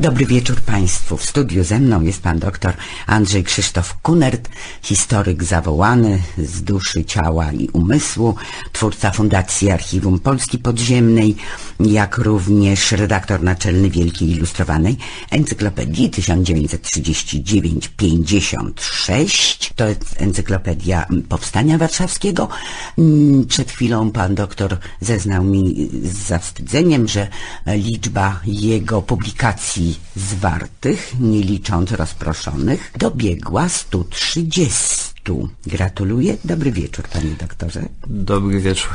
Dobry wieczór Państwu. W studiu ze mną jest pan doktor Andrzej Krzysztof Kunert, historyk zawołany z duszy, ciała i umysłu, twórca Fundacji Archiwum Polski Podziemnej, jak również redaktor naczelny Wielkiej Ilustrowanej Encyklopedii 1939-56. To jest encyklopedia Powstania Warszawskiego. Mm, Przed chwilą pan doktor zeznał mi z zawstydzeniem, że liczba jego publikacji zwartych, nie licząc rozproszonych, dobiegła 130. Gratuluję. Dobry wieczór, panie doktorze. Dobry wieczór.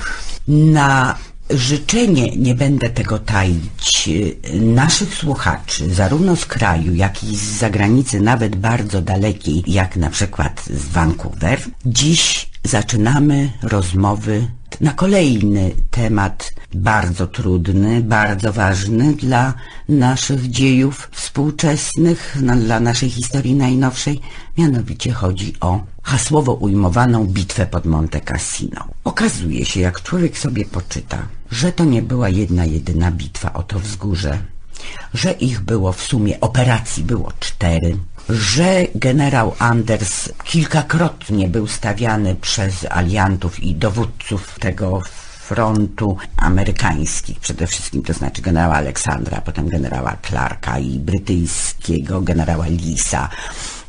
Na życzenie, nie będę tego taić, y, naszych słuchaczy, zarówno z kraju, jak i z zagranicy, nawet bardzo dalekiej, jak na przykład z Vancouver, dziś zaczynamy rozmowy na kolejny temat bardzo trudny, bardzo ważny dla naszych dziejów współczesnych, dla naszej historii najnowszej. Mianowicie chodzi o hasłowo ujmowaną bitwę pod Monte Cassino. Okazuje się, jak człowiek sobie poczyta, że to nie była jedna jedyna bitwa o to wzgórze, że ich było w sumie, operacji było cztery, że generał Anders kilkakrotnie był stawiany przez aliantów i dowódców tego frontu amerykańskich, przede wszystkim to znaczy generała Aleksandra, potem generała Clarka i brytyjskiego generała Lisa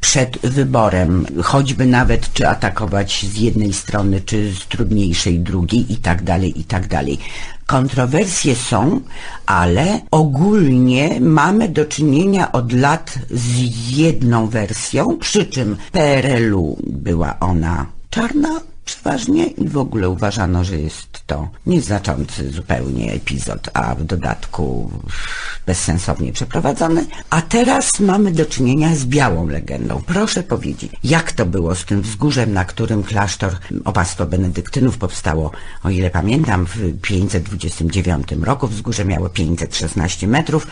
przed wyborem, choćby nawet czy atakować z jednej strony, czy z trudniejszej drugiej i tak dalej, i tak dalej. Kontrowersje są, ale ogólnie mamy do czynienia od lat z jedną wersją, przy czym PRL-u była ona czarna przeważnie i w ogóle uważano, że jest to nieznaczący zupełnie epizod, a w dodatku bezsensownie przeprowadzony. A teraz mamy do czynienia z białą legendą. Proszę powiedzieć, jak to było z tym wzgórzem, na którym klasztor opactwo benedyktynów powstało, o ile pamiętam, w 529 roku. Wzgórze miało 516 metrów,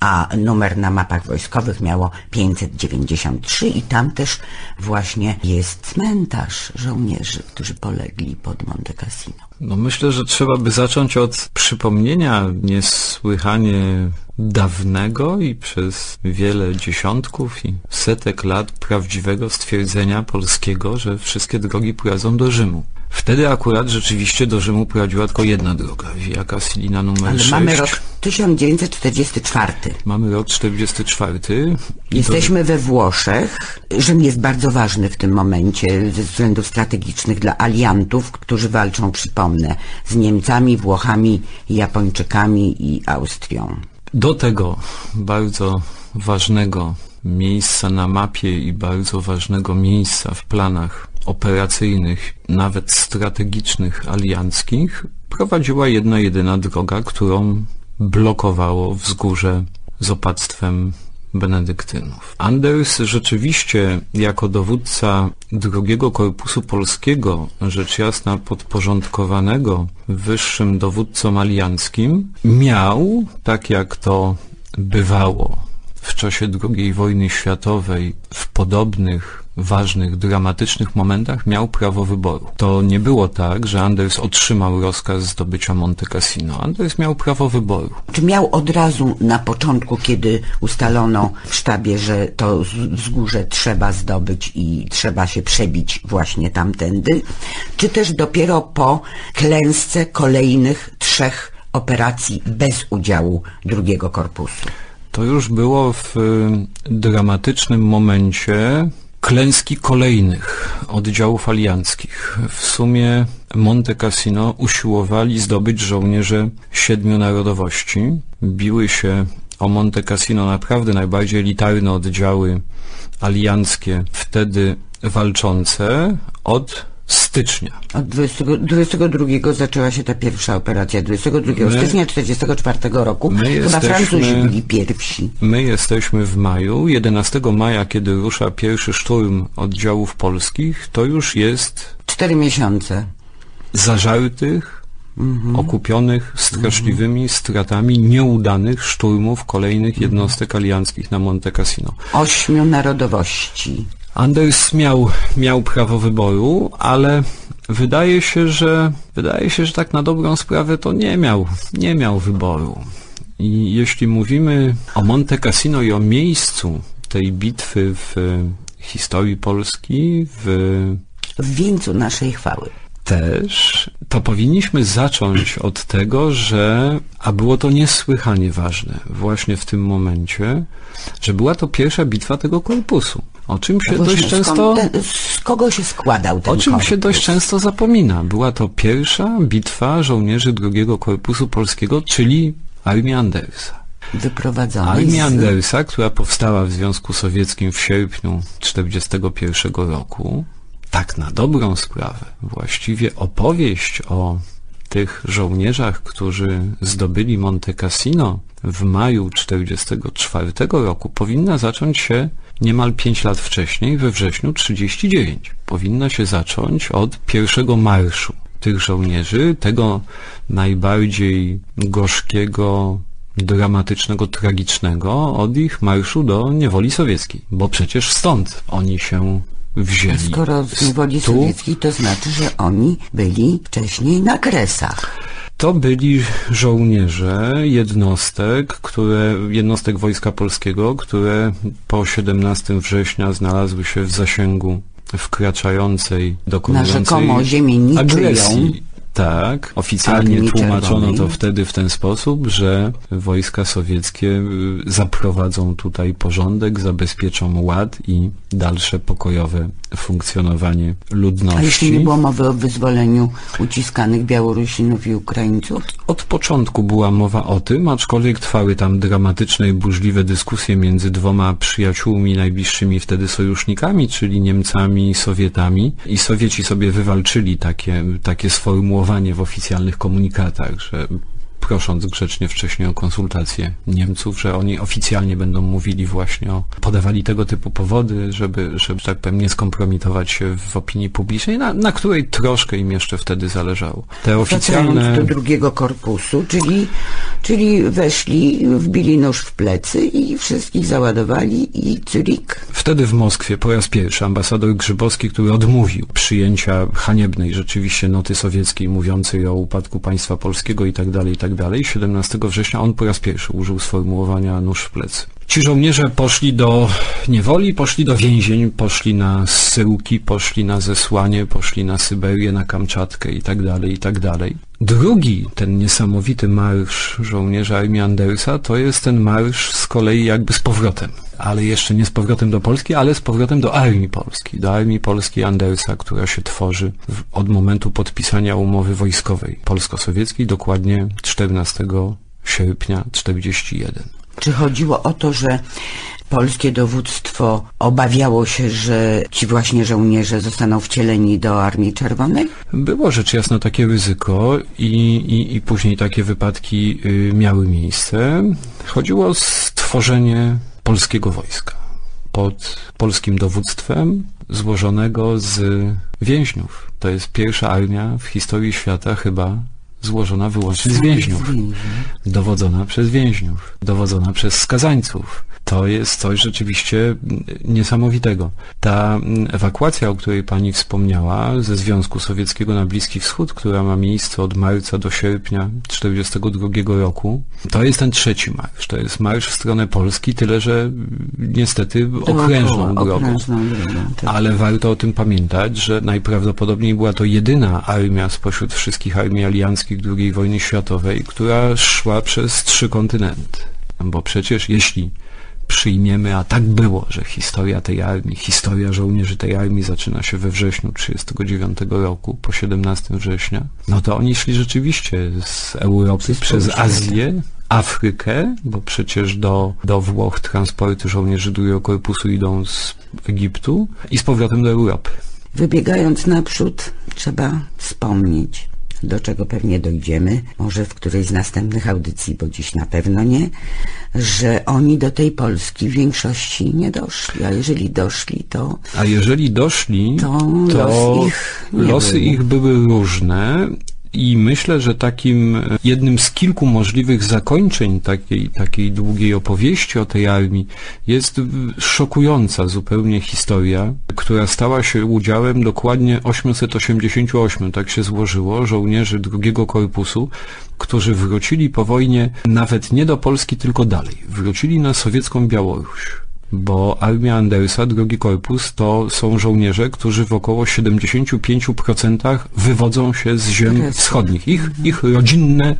a numer na mapach wojskowych miało 593 i tam też właśnie jest cmentarz żołnierzy, którzy polegli pod Monte Cassino. No myślę, że trzeba by zacząć od przypomnienia niesłychanie dawnego i przez wiele dziesiątków i setek lat prawdziwego stwierdzenia polskiego, że wszystkie drogi prowadzą do Rzymu. Wtedy akurat rzeczywiście do Rzymu prowadziła tylko jedna droga, Via Casilina numer Ale 6. mamy rok 1944. Mamy rok 44. i Jesteśmy we Włoszech. Rzym jest bardzo ważny w tym momencie ze względów strategicznych dla aliantów, którzy walczą, przypomnę, z Niemcami, Włochami, Japończykami i Austrią. Do tego bardzo ważnego miejsca na mapie i bardzo ważnego miejsca w planach operacyjnych, nawet strategicznych, alianckich, prowadziła jedna jedyna droga, którą blokowało wzgórze z opactwem benedyktynów. Anders rzeczywiście jako dowódca drugiego korpusu polskiego, rzecz jasna podporządkowanego wyższym dowódcom alianckim, miał, tak jak to bywało w czasie II wojny światowej w podobnych ważnych, dramatycznych momentach miał prawo wyboru. To nie było tak, że Anders otrzymał rozkaz zdobycia Monte Cassino. Anders miał prawo wyboru. Czy miał od razu na początku, kiedy ustalono w sztabie, że to z- wzgórze trzeba zdobyć i trzeba się przebić właśnie tamtędy, czy też dopiero po klęsce kolejnych trzech operacji bez udziału drugiego korpusu? To już było w y, dramatycznym momencie klęski kolejnych oddziałów alianckich. W sumie Monte Cassino usiłowali zdobyć żołnierze siedmiu narodowości. Biły się o Monte Cassino naprawdę najbardziej elitarne oddziały alianckie, wtedy walczące od stycznia. Od 20, 22 zaczęła się ta pierwsza operacja. 22 My- stycznia 44 roku. my Chyba jesteśmy- Francuzi byli pierwsi. My jesteśmy w maju. 11 maja, kiedy rusza pierwszy szturm oddziałów polskich, to już jest Cztery miesiące. zażartych, okupionych straszliwymi stratami nieudanych szturmów kolejnych jednostek alianckich na Monte Cassino. Ośmiu narodowości. Anders miał, miał prawo wyboru, ale wydaje się, że wydaje się, że tak na dobrą sprawę to nie miał, nie miał wyboru. I jeśli mówimy o Monte Cassino i o miejscu tej bitwy w historii Polski, w W wieńcu naszej chwały. też, to powinniśmy zacząć od tego, że, a było to niesłychanie ważne właśnie w tym momencie, że była to pierwsza bitwa tego korpusu. O czym się Właśnie, dość często, ten- z kogo się składał ten o czym się korpus? dość często zapomina. Była to pierwsza bitwa żołnierzy drugiego korpusu polskiego, czyli Armii Andersa. Wyprowadzony Armii z... Andersa, która powstała w Związku Sowieckim w sierpniu 1941 roku, tak na dobrą sprawę, właściwie opowieść o tych żołnierzach, którzy zdobyli Monte Cassino w maju 1944 roku, powinna zacząć się niemal 5 lat wcześniej, we wrześniu 1939. Powinna się zacząć od pierwszego marszu tych żołnierzy, tego najbardziej gorzkiego, dramatycznego, tragicznego od ich marszu do niewoli sowieckiej, bo przecież stąd oni się wzięli. Skoro z niewoli Tu sowieckiej, to znaczy, że oni byli wcześniej na Kresach. To byli żołnierze jednostek, które, jednostek Wojska Polskiego, które po 17 września znalazły się w zasięgu wkraczającej, Na dokonującej rzekomo ziemię niczyją. agresji. Tak, oficjalnie Armii tłumaczono to wtedy w ten sposób, że wojska sowieckie y, zaprowadzą tutaj porządek, zabezpieczą ład i dalsze pokojowe funkcjonowanie ludności. A jeśli nie było mowy o wyzwoleniu uciskanych Białorusinów i Ukraińców? Od początku była mowa o tym, aczkolwiek trwały tam dramatyczne i burzliwe dyskusje między dwoma przyjaciółmi, najbliższymi wtedy sojusznikami, czyli Niemcami i Sowietami. I Sowieci sobie wywalczyli takie, takie sformułowanie w oficjalnych komunikatach, że prosząc grzecznie wcześniej o konsultacje Niemców, że oni oficjalnie będą mówili właśnie o, podawali tego typu powody, żeby, żeby tak powiem, nie skompromitować się w opinii publicznej, na, na której troszkę im jeszcze wtedy zależało. Te oficjalne... Wracając do drugiego korpusu, czyli, czyli weszli, wbili nóż w plecy i wszystkich załadowali i Zurich. Wtedy w Moskwie po raz pierwszy ambasador Grzybowski, który odmówił przyjęcia haniebnej rzeczywiście noty sowieckiej mówiącej o upadku państwa polskiego i tak dalej, i tak dalej, 17 września on po raz pierwszy użył sformułowania nóż w plecy. Ci żołnierze poszli do niewoli, poszli do więzień, poszli na zsyłki, poszli na zesłanie, poszli na Syberię, na Kamczatkę i tak dalej, i tak. Drugi, ten niesamowity marsz żołnierza Armii Andersa, to jest ten marsz z kolei jakby z powrotem. Ale jeszcze nie z powrotem do Polski, ale z powrotem do Armii Polskiej, do Armii Polskiej Andersa, która się tworzy w, od momentu podpisania umowy wojskowej polsko-sowieckiej, dokładnie 14 sierpnia 41. Czy chodziło o to, że polskie dowództwo obawiało się, że ci właśnie żołnierze zostaną wcieleni do Armii Czerwonej? Było rzecz jasna takie ryzyko i, i, i później takie wypadki y, miały miejsce. Chodziło o stworzenie polskiego wojska pod polskim dowództwem złożonego z więźniów. To jest pierwsza armia w historii świata chyba złożona wyłącznie z więźniów. Dowodzona przez więźniów, dowodzona przez skazańców. To jest coś rzeczywiście niesamowitego. Ta ewakuacja, o której pani wspomniała, ze Związku Sowieckiego na Bliski Wschód, która ma miejsce od marca do sierpnia 1942 roku, to jest ten trzeci marsz. To jest marsz w stronę Polski, tyle że niestety okrężną Dookoła, drogą. Okrężną drogą, tak. Ale warto o tym pamiętać, że najprawdopodobniej była to jedyna armia spośród wszystkich armii alianckich II wojny światowej, która szła przez trzy kontynenty. Bo przecież jeśli przyjmiemy, a tak było, że historia tej armii, historia żołnierzy tej armii zaczyna się we wrześniu 1939 roku, po 17 września, no to oni szli rzeczywiście z Europy przez Azję, Afrykę, bo przecież do, do Włoch transporty żołnierzy drugiego korpusu idą z Egiptu i z powrotem do Europy. Wybiegając naprzód, trzeba wspomnieć, do czego pewnie dojdziemy, może w którejś z następnych audycji, bo dziś na pewno nie, że oni do tej Polski w większości nie doszli, a jeżeli doszli, to A jeżeli doszli, To to los ich losy ich były różne. I myślę, że takim e, jednym z kilku możliwych zakończeń takiej, takiej długiej opowieści o tej armii jest szokująca zupełnie historia, która stała się udziałem dokładnie 888, tak się złożyło, żołnierzy drugiego korpusu, którzy wrócili po wojnie nawet nie do Polski, tylko dalej. Wrócili na sowiecką Białoruś bo armia Andersa, drugi korpus, to są żołnierze, którzy w około 75% wywodzą się z ziem wschodnich. Ich, ich rodzinne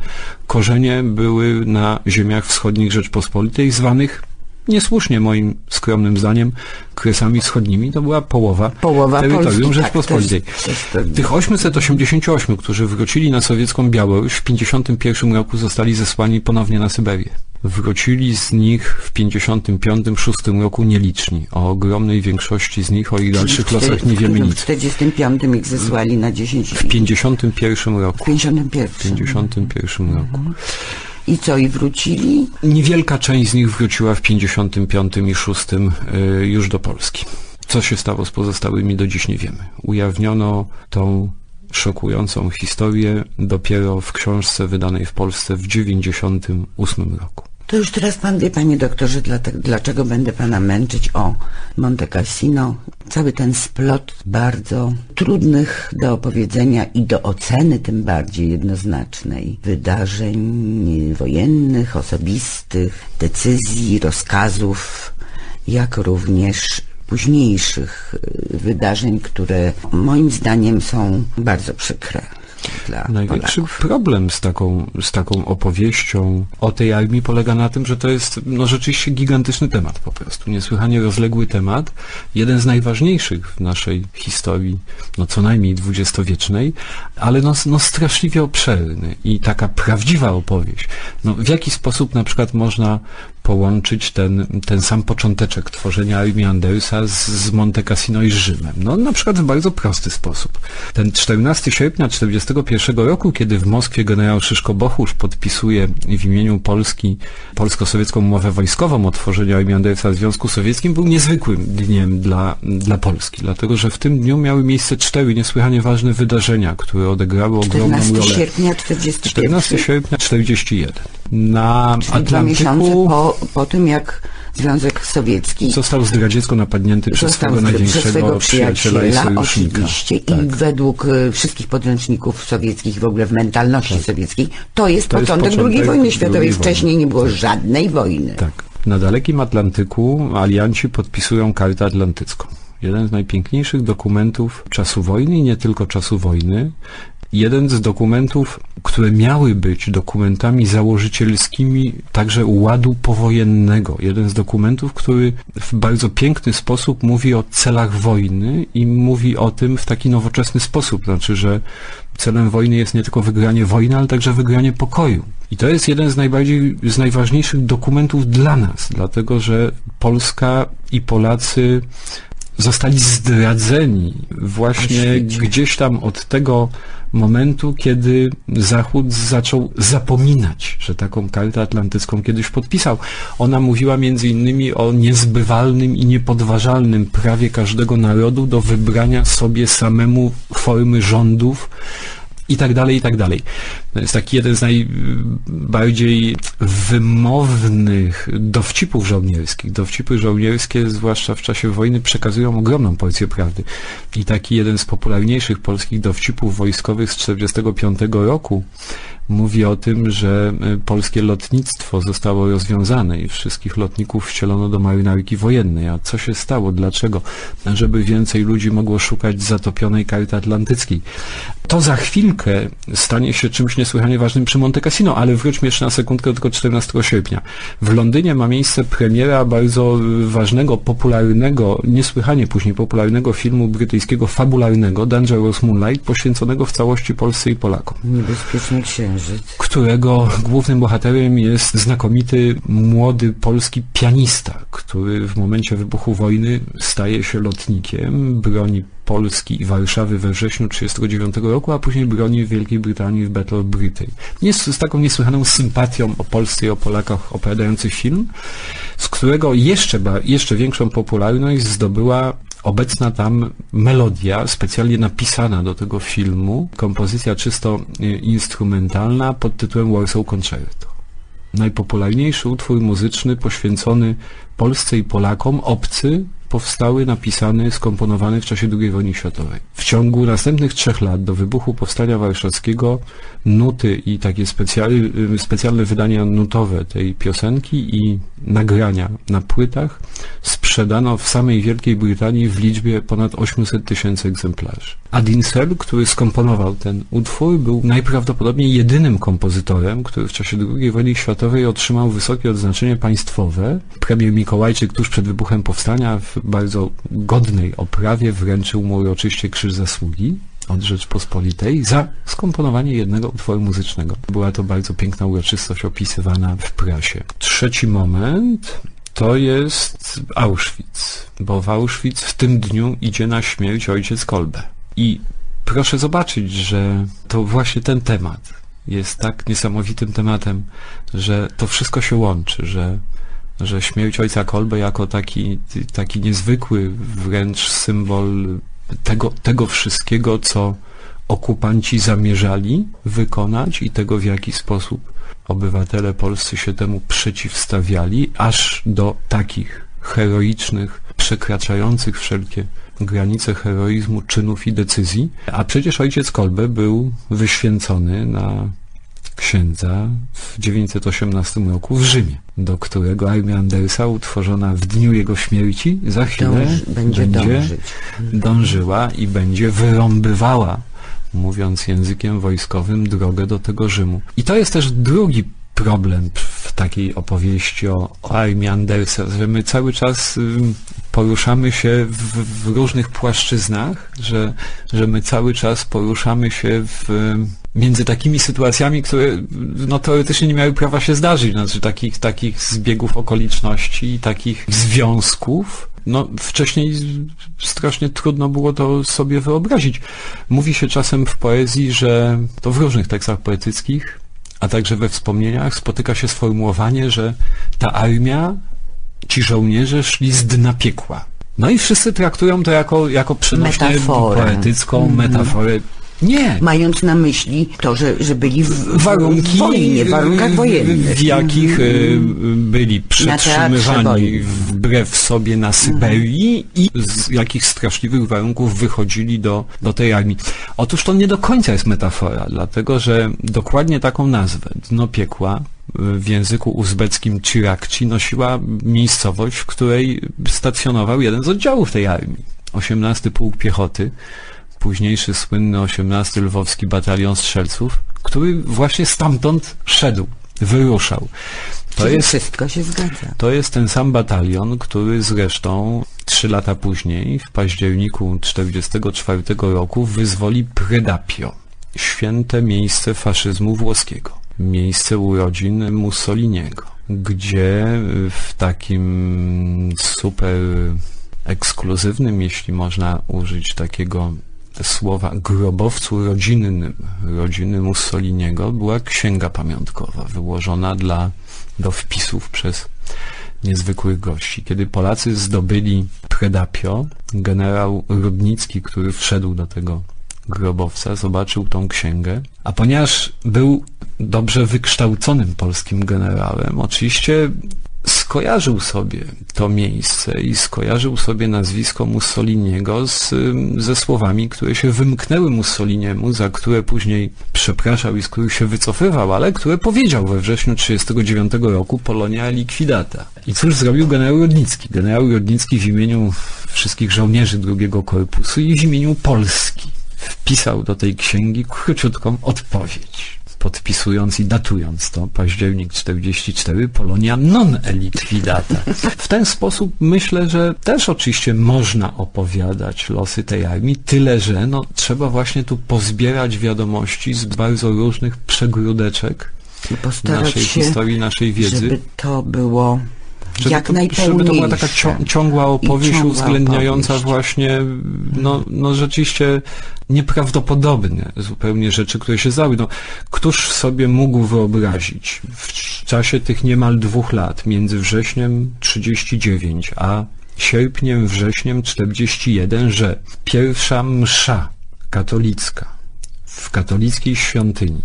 korzenie były na ziemiach wschodnich Rzeczpospolitej, zwanych niesłusznie moim skromnym zdaniem kresami wschodnimi. To była połowa, Połowa terytorium Polski, tak, Rzeczpospolitej. pewnie. Tych 888, którzy wrócili na sowiecką Białoruś w 51 roku zostali zesłani ponownie na Syberię. Wrócili z nich w 55-6 roku nieliczni. O ogromnej większości z nich, o ich dalszych losach nie wiemy W nic. 45 ich zesłali na 10 W 51 roku. w 51. W 51 roku. I co, i wrócili? Niewielka część z nich wróciła w 55 i 6 y, już do Polski. Co się stało z pozostałymi do dziś nie wiemy. Ujawniono tą szokującą historię dopiero w książce wydanej w Polsce w 98 roku. To już teraz pan wie, panie doktorze, dlaczego będę pana męczyć o Monte Cassino. Cały ten splot bardzo trudnych do opowiedzenia i do oceny tym bardziej jednoznacznej wydarzeń wojennych, osobistych, decyzji, rozkazów, jak również późniejszych y, wydarzeń, które moim zdaniem są bardzo przykre dla Największy Polaków. problem z taką, z taką opowieścią o tej armii polega na tym, że to jest no, rzeczywiście gigantyczny temat po prostu. Niesłychanie rozległy temat. Jeden z najważniejszych w naszej historii, no co najmniej dwudziestowiecznej, ale no, no straszliwie obszerny i taka prawdziwa opowieść. No, w jaki sposób na przykład można połączyć ten, ten sam począteczek tworzenia armii Andersa z, z Monte Cassino i z Rzymem? No na przykład w bardzo prosty sposób. Ten 14 sierpnia 1941 roku, kiedy w Moskwie generał Szyszko Bochusz podpisuje w imieniu Polski polsko-sowiecką umowę wojskową o tworzeniu armii Andersa w Związku Sowieckim, był niezwykłym dniem dla, dla Polski, dlatego że w tym dniu miały miejsce cztery niesłychanie ważne wydarzenia, które odegrały ogromną 14 rolę. sierpnia 41. 14 sierpnia 41. Na Czyli dwa miesiące Atlantyku po, po tym, jak Związek Sowiecki został zdradziecko napadnięty przez swego przez największego swego przyjaciela i przyjaciela, sojusznika. oczywiście, Tak. i według y, wszystkich podręczników sowieckich, w ogóle w mentalności sowieckiej, to jest Tak. To jest początek początek II wojny światowej. wojny. Wcześniej nie było żadnej wojny. Tak. Na dalekim Atlantyku alianci podpisują kartę atlantycką. Jeden z najpiękniejszych dokumentów czasu wojny i nie tylko czasu wojny. Jeden z dokumentów, które miały być dokumentami założycielskimi także ładu powojennego. Jeden z dokumentów, który w bardzo piękny sposób mówi o celach wojny i mówi o tym w taki nowoczesny sposób. Znaczy, że celem wojny jest nie tylko wygranie wojny, ale także wygranie pokoju. I to jest jeden z najbardziej, z najważniejszych dokumentów dla nas, dlatego że Polska i Polacy zostali zdradzeni właśnie gdzieś tam od tego momentu, kiedy Zachód zaczął zapominać, że taką kartę atlantycką kiedyś podpisał. Ona mówiła między innymi o niezbywalnym i niepodważalnym prawie każdego narodu do wybrania sobie samemu formy rządów i tak dalej, i tak dalej. To jest taki jeden z najbardziej wymownych dowcipów żołnierskich. Dowcipy żołnierskie, zwłaszcza w czasie wojny, przekazują ogromną porcję prawdy. I taki jeden z popularniejszych polskich dowcipów wojskowych z 1945 roku mówi o tym, że y, polskie lotnictwo zostało rozwiązane i wszystkich lotników wcielono do marynarki wojennej. A co się stało? Dlaczego? Żeby więcej ludzi mogło szukać zatopionej karty atlantyckiej. To za chwilkę stanie się czymś niesłychanie ważnym przy Monte Cassino, ale wróćmy jeszcze na sekundkę do tego 14 sierpnia. W Londynie ma miejsce premiera bardzo ważnego, popularnego, niesłychanie później popularnego filmu brytyjskiego fabularnego Dangerous Moonlight, poświęconego w całości Polsce i Polakom Niebezpieczny księżyc. którego głównym bohaterem jest znakomity młody polski pianista, który w momencie wybuchu wojny staje się lotnikiem, broni Polski i Warszawy we wrześniu 1939 roku, a później broni w Wielkiej Brytanii w Battle of Britain. Jest z taką niesłychaną sympatią o Polsce i o Polakach opowiadający film, z którego jeszcze, jeszcze większą popularność zdobyła obecna tam melodia, specjalnie napisana do tego filmu, kompozycja czysto y, instrumentalna pod tytułem Warsaw Concerto. Najpopularniejszy utwór muzyczny poświęcony Polsce i Polakom, obcy, powstały, napisany, skomponowany w czasie II wojny światowej. W ciągu następnych trzech lat do wybuchu Powstania Warszawskiego nuty i takie specjal, specjalne wydania nutowe tej piosenki i nagrania na płytach sprzedano w samej Wielkiej Brytanii w liczbie ponad 800 tysięcy egzemplarzy. Adinsel, który skomponował ten utwór, był najprawdopodobniej jedynym kompozytorem, który w czasie II wojny światowej otrzymał wysokie odznaczenie państwowe. Premier Mikołajczyk tuż przed wybuchem powstania w bardzo godnej oprawie wręczył mu uroczyście Krzyż Zasługi od Rzeczpospolitej za skomponowanie jednego utworu muzycznego. Była to bardzo piękna uroczystość opisywana w prasie. Trzeci moment to jest Auschwitz, bo w Auschwitz w tym dniu idzie na śmierć ojciec Kolbe. I proszę zobaczyć, że to właśnie ten temat jest tak niesamowitym tematem, że to wszystko się łączy, że, że śmierć ojca Kolbe jako taki, taki niezwykły wręcz symbol tego, tego wszystkiego, co okupanci zamierzali wykonać i tego, w jaki sposób obywatele polscy się temu przeciwstawiali, aż do takich heroicznych, przekraczających wszelkie granice heroizmu, czynów i decyzji. A przecież ojciec Kolbe był wyświęcony na księdza w 918 roku w Rzymie, do którego armia Andersa utworzona w dniu jego śmierci za chwilę Dąż, będzie, będzie dążyła i będzie wyrąbywała, mówiąc językiem wojskowym, drogę do tego Rzymu. I to jest też drugi problem w takiej opowieści o, o armii Andersa, że my cały czas poruszamy się w, w różnych płaszczyznach, że, że my cały czas poruszamy się w, między takimi sytuacjami, które no, teoretycznie nie miały prawa się zdarzyć, znaczy takich, takich zbiegów okoliczności takich związków, no, wcześniej strasznie trudno było to sobie wyobrazić. Mówi się czasem w poezji, że to w różnych tekstach poetyckich, a także we wspomnieniach spotyka się sformułowanie, że ta armia, ci żołnierze szli z dna piekła. No i wszyscy traktują to jako, jako przenośnie Metaforę. poetycką metaforę. Nie! Mając na myśli to, że, że byli w, warunki, w wojnie, w warunkach wojennych. w jakich y, byli przetrzymywani wbrew sobie na Syberii i z jakich straszliwych warunków wychodzili do, do tej armii. Otóż to nie do końca jest metafora, dlatego że dokładnie taką nazwę, dno piekła, w języku uzbeckim Chirakci nosiła miejscowość, w której stacjonował jeden z oddziałów tej armii. 18 Pułk Piechoty, późniejszy słynny 18 Lwowski Batalion Strzelców, który właśnie stamtąd szedł, wyruszał. To Czyli jest, wszystko się zgadza. to jest ten sam batalion, który zresztą trzy lata później, w październiku 1944 roku, wyzwoli Predapio, święte miejsce faszyzmu włoskiego, miejsce urodzin Mussoliniego, gdzie w takim super ekskluzywnym, jeśli można użyć takiego słowa, grobowcu rodzinnym rodziny Mussoliniego była księga pamiątkowa wyłożona dla, do wpisów przez niezwykłych gości. Kiedy Polacy zdobyli Predapio, generał Rudnicki, który wszedł do tego grobowca, zobaczył tą księgę, a ponieważ był dobrze wykształconym polskim generałem, oczywiście skojarzył sobie to miejsce i skojarzył sobie nazwisko Mussoliniego z, ze słowami, które się wymknęły Mussoliniemu, za które później przepraszał i z których się wycofywał, ale które powiedział we wrześniu 1939 roku Polonia liquidata. I cóż zrobił generał Rodnicki? Generał Rodnicki w imieniu wszystkich żołnierzy drugiego korpusu i w imieniu Polski wpisał do tej księgi króciutką odpowiedź podpisując i datując to, październik 44, Polonia non liquidata. W ten sposób myślę, że też oczywiście można opowiadać losy tej armii, tyle że no, trzeba właśnie tu pozbierać wiadomości z bardzo różnych przegródeczek naszej historii, naszej wiedzy. żeby to było Żeby jak to, najpełniejsze. żeby to była taka cią, ciągła opowieść ciągła uwzględniająca opowieść. właśnie no, no rzeczywiście nieprawdopodobne zupełnie rzeczy, które się zały. No, któż sobie mógł wyobrazić w czasie tych niemal dwóch lat, między wrześniem 39 a sierpniem, wrześniem 41, że pierwsza msza katolicka w katolickiej świątyni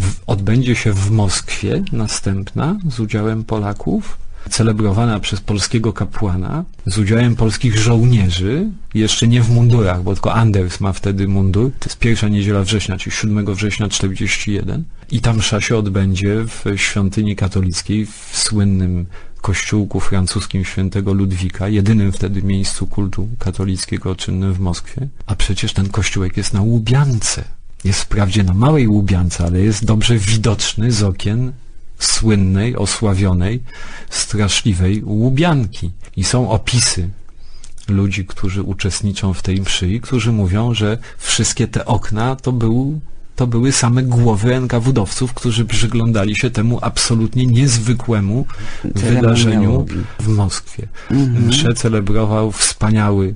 w, odbędzie się w Moskwie, następna z udziałem Polaków, celebrowana przez polskiego kapłana, z udziałem polskich żołnierzy, jeszcze nie w mundurach, bo tylko Anders ma wtedy mundur. To jest pierwsza niedziela września, czyli 7 września 41. I ta msza się odbędzie w świątyni katolickiej, w słynnym kościółku francuskim świętego Ludwika, jedynym wtedy miejscu kultu katolickiego czynnym w Moskwie. A przecież ten kościółek jest na Łubiance. Jest wprawdzie na małej Łubiance, ale jest dobrze widoczny z okien słynnej, osławionej, straszliwej Łubianki. I są opisy ludzi, którzy uczestniczą w tej mszy i którzy mówią, że wszystkie te okna to był to były same głowy NKWD-owców, którzy przyglądali się temu absolutnie niezwykłemu wydarzeniu w Moskwie. Mszę celebrował wspaniały,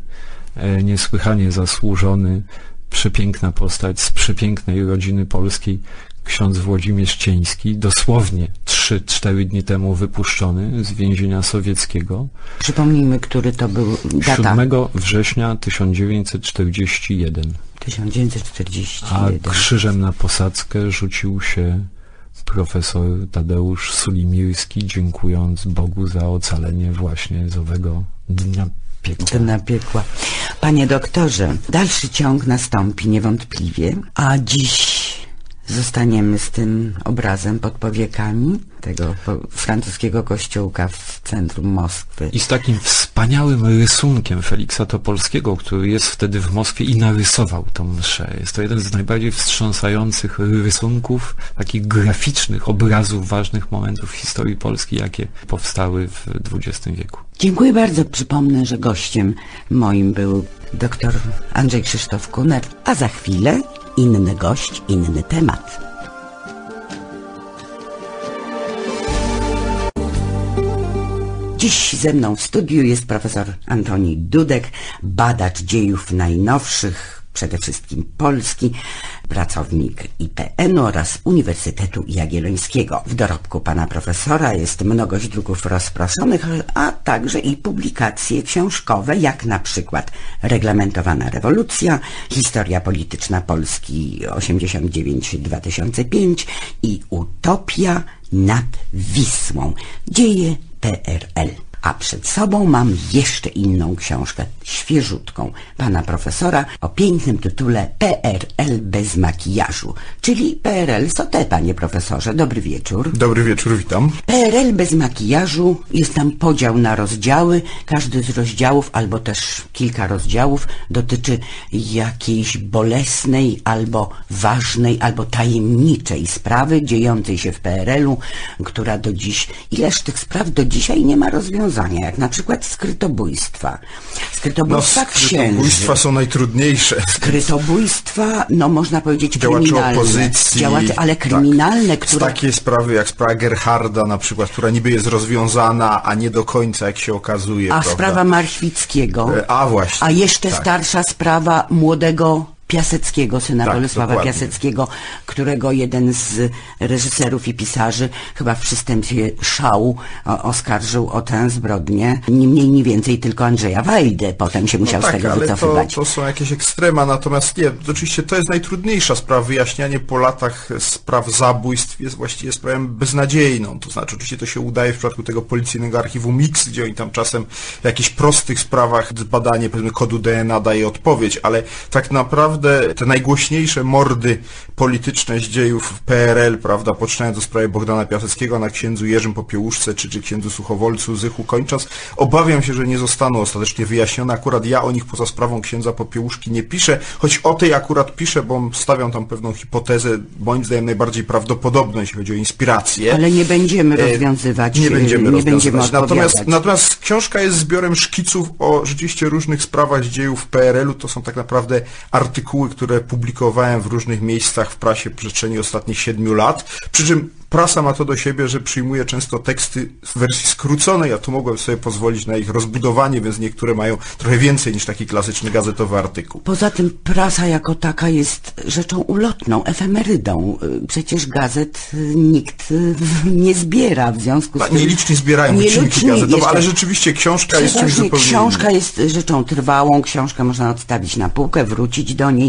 e, niesłychanie zasłużony, przepiękna postać z przepięknej rodziny polskiej, ksiądz Włodzimierz Cieński, dosłownie 3-4 dni temu wypuszczony z więzienia sowieckiego. Przypomnijmy, który to był data. 7 września 1941. 1941. A krzyżem na posadzkę rzucił się profesor Tadeusz Sulimirski, dziękując Bogu za ocalenie właśnie z owego dnia piekła. Dna piekła. Panie doktorze, dalszy ciąg nastąpi niewątpliwie, a dziś zostaniemy z tym obrazem pod powiekami tego francuskiego kościółka w centrum Moskwy. I z takim wspaniałym rysunkiem Feliksa Topolskiego, który jest wtedy w Moskwie i narysował tą mszę. Jest to jeden z najbardziej wstrząsających rysunków, takich graficznych obrazów ważnych momentów w historii Polski, jakie powstały w XX wieku. Dziękuję bardzo. Przypomnę, że gościem moim był dr Andrzej Krzysztof Kuner, a za chwilę inny gość, inny temat. Dziś ze mną w studiu jest profesor Antoni Dudek, badacz dziejów najnowszych, przede wszystkim Polski, pracownik IPN-u oraz Uniwersytetu Jagiellońskiego. W dorobku pana profesora jest mnogość druków rozproszonych, a także i publikacje książkowe, jak na przykład Reglamentowana rewolucja, Historia polityczna Polski 89-2005 i Utopia nad Wisłą. Dzieje PRL. A przed sobą mam jeszcze inną książkę, świeżutką, pana profesora o pięknym tytule PRL bez makijażu, czyli PRL Sote, panie profesorze. Dobry wieczór. Dobry wieczór, witam. PRL bez makijażu jest tam podział na rozdziały. Każdy z rozdziałów, albo też kilka rozdziałów, dotyczy jakiejś bolesnej, albo ważnej, albo tajemniczej sprawy dziejącej się w PRL-u, która do dziś, ileż tych spraw do dzisiaj nie ma rozwiązania, jak na przykład skrytobójstwa. No, Skrytobójstwa skrytobójstwa księży. są najtrudniejsze. Skrytobójstwa, no można powiedzieć Działacze kryminalne. opozycji. Działacze, ale tak. kryminalne, które... Takie sprawy jak sprawa Gerharda na przykład, która niby jest rozwiązana, a nie do końca, jak się okazuje. A prawda? sprawa Marchwickiego. E, A właśnie. A jeszcze tak. starsza sprawa młodego Piaseckiego, syna Tak, Bolesława dokładnie. Piaseckiego, którego jeden z reżyserów i pisarzy chyba w przystępie szału oskarżył o tę zbrodnię. Ni mniej, ni więcej tylko Andrzeja Wajdę. Potem się musiał no tak, z tego ale to, wycofywać. to są jakieś ekstrema, natomiast nie, oczywiście to jest najtrudniejsza sprawa. Wyjaśnianie po latach spraw zabójstw jest właściwie sprawą beznadziejną. To znaczy, oczywiście to się udaje w przypadku tego policyjnego archiwum Mix, gdzie oni tam czasem w jakichś prostych sprawach badanie powiedzmy kodu DNA daje odpowiedź, ale tak naprawdę te najgłośniejsze mordy polityczne z dziejów PRL, prawda, poczynając od sprawy Bogdana Piaseckiego na księdzu Jerzym Popiełuszce czy, czy księdzu Suchowolcu, Zychu kończąc, obawiam się, że nie zostaną ostatecznie wyjaśnione. Akurat ja o nich poza sprawą księdza Popiełuszki nie piszę, choć o tej akurat piszę, bo stawiam tam pewną hipotezę, moim zdaniem najbardziej prawdopodobną, jeśli chodzi o inspirację. Ale nie będziemy E, rozwiązywać. Nie e, będziemy nie rozwiązywać. będziemy natomiast, odpowiadać. natomiast książka jest zbiorem szkiców o rzeczywiście różnych sprawach dziejów PRL-u. To są tak naprawdę artykuły artykuły, które publikowałem w różnych miejscach w prasie w przestrzeni ostatnich siedmiu lat, przy czym prasa ma to do siebie, że przyjmuje często teksty w wersji skróconej, a tu mogłem sobie pozwolić na ich rozbudowanie, więc niektóre mają trochę więcej niż taki klasyczny gazetowy artykuł. Poza tym prasa jako taka jest rzeczą ulotną, efemerydą. Przecież gazet nikt nie zbiera w związku z tym... Nieliczni zbierają wycinki gazetowe, jeszcze. ale rzeczywiście książka jest czymś zupełnie książka innym. jest rzeczą trwałą, książkę można odstawić na półkę, wrócić do niej.